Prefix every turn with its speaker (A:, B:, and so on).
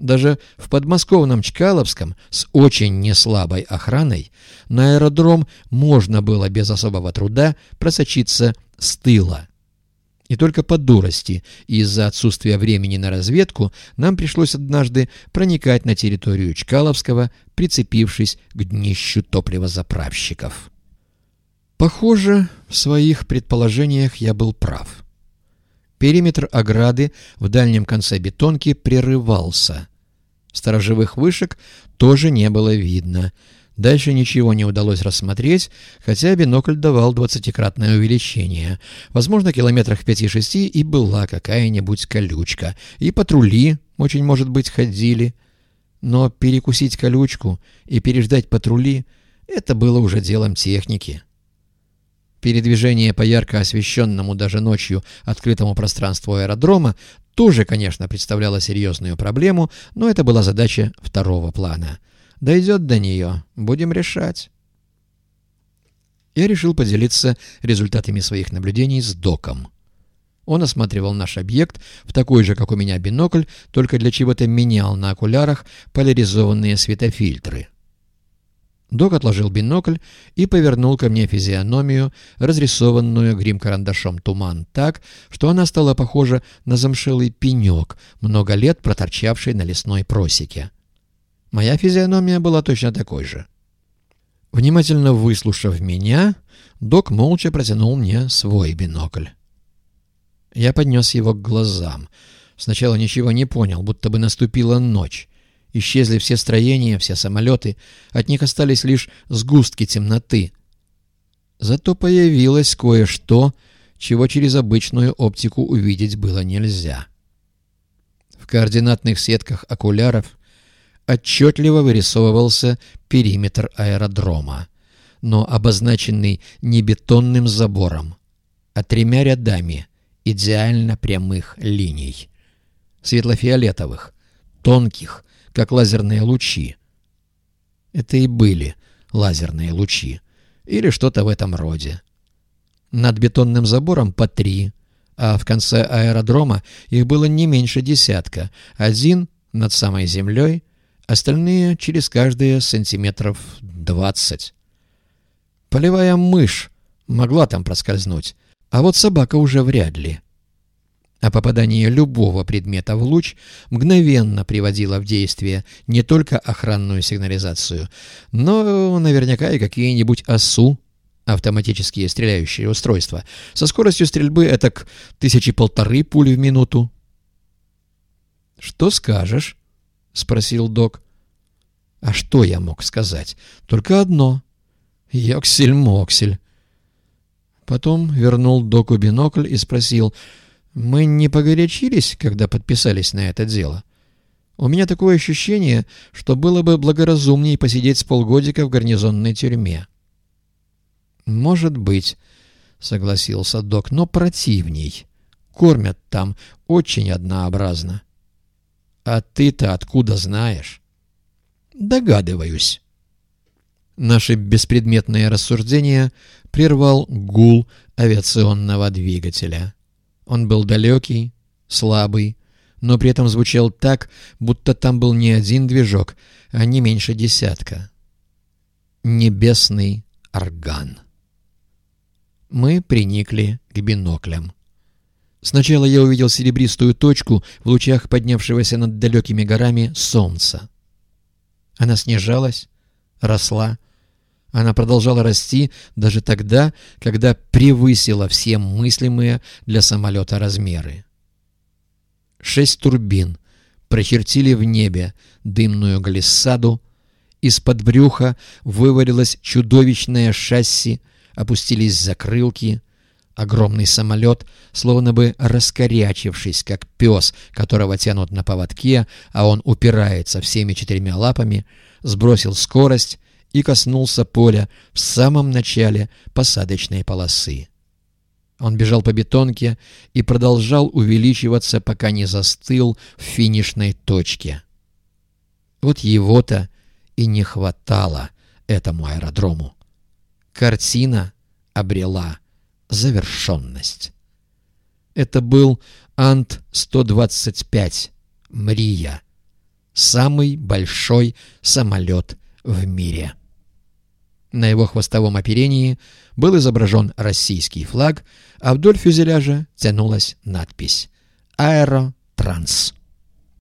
A: Даже в подмосковном Чкаловском с очень неслабой охраной на аэродром можно было без особого труда просочиться с тыла. И только по дурости и из-за отсутствия времени на разведку нам пришлось однажды проникать на территорию Чкаловского, прицепившись к днищу топливозаправщиков. Похоже, в своих предположениях я был прав. Периметр ограды в дальнем конце бетонки прерывался. Сторожевых вышек тоже не было видно — Дальше ничего не удалось рассмотреть, хотя бинокль давал двадцатикратное увеличение. Возможно, километрах пяти-шести и была какая-нибудь колючка. И патрули, очень может быть, ходили. Но перекусить колючку и переждать патрули — это было уже делом техники. Передвижение по ярко освещенному даже ночью открытому пространству аэродрома тоже, конечно, представляло серьезную проблему, но это была задача второго плана — Дойдет до нее, будем решать. Я решил поделиться результатами своих наблюдений с доком. Он осматривал наш объект в такой же, как у меня, бинокль, только для чего-то менял на окулярах поляризованные светофильтры. Док отложил бинокль и повернул ко мне физиономию, разрисованную грим-карандашом туман так, что она стала похожа на замшелый пенек, много лет проторчавший на лесной просеке. Моя физиономия была точно такой же. Внимательно выслушав меня, док молча протянул мне свой бинокль. Я поднес его к глазам. Сначала ничего не понял, будто бы наступила ночь. Исчезли все строения, все самолеты. От них остались лишь сгустки темноты. Зато появилось кое-что, чего через обычную оптику увидеть было нельзя. В координатных сетках окуляров отчетливо вырисовывался периметр аэродрома, но обозначенный не бетонным забором, а тремя рядами идеально прямых линий. Светлофиолетовых, тонких, как лазерные лучи. Это и были лазерные лучи, или что-то в этом роде. Над бетонным забором по три, а в конце аэродрома их было не меньше десятка, один над самой землей, остальные через каждые сантиметров двадцать. Полевая мышь могла там проскользнуть, а вот собака уже вряд ли. А попадание любого предмета в луч мгновенно приводило в действие не только охранную сигнализацию, но наверняка и какие-нибудь ОСУ, автоматические стреляющие устройства, со скоростью стрельбы это к тысячи полторы пуль в минуту. «Что скажешь?» — спросил док. А что я мог сказать? Только одно. Йоксель-моксель. Потом вернул доку бинокль и спросил, «Мы не погорячились, когда подписались на это дело? У меня такое ощущение, что было бы благоразумнее посидеть с полгодика в гарнизонной тюрьме». «Может быть», — согласился док, — «но противней. Кормят там очень однообразно». «А ты-то откуда знаешь?» «Догадываюсь». Наши беспредметные рассуждения прервал гул авиационного двигателя. Он был далекий, слабый, но при этом звучал так, будто там был не один движок, а не меньше десятка. Небесный орган. Мы приникли к биноклям. Сначала я увидел серебристую точку в лучах поднявшегося над далекими горами солнца. Она снижалась, росла. Она продолжала расти даже тогда, когда превысила все мыслимые для самолета размеры. Шесть турбин прочертили в небе дымную глиссаду, из-под брюха вывалилось чудовищное шасси, опустились закрылки — Огромный самолет, словно бы раскорячившись, как пес, которого тянут на поводке, а он упирается всеми четырьмя лапами, сбросил скорость и коснулся поля в самом начале посадочной полосы. Он бежал по бетонке и продолжал увеличиваться, пока не застыл в финишной точке. Вот его-то и не хватало этому аэродрому. Картина обрела завершенность. Это был Ант-125 «Мрия». самый большой самолет в мире. На его хвостовом оперении был изображен российский флаг, а вдоль фюзеляжа тянулась надпись «Аэротранс».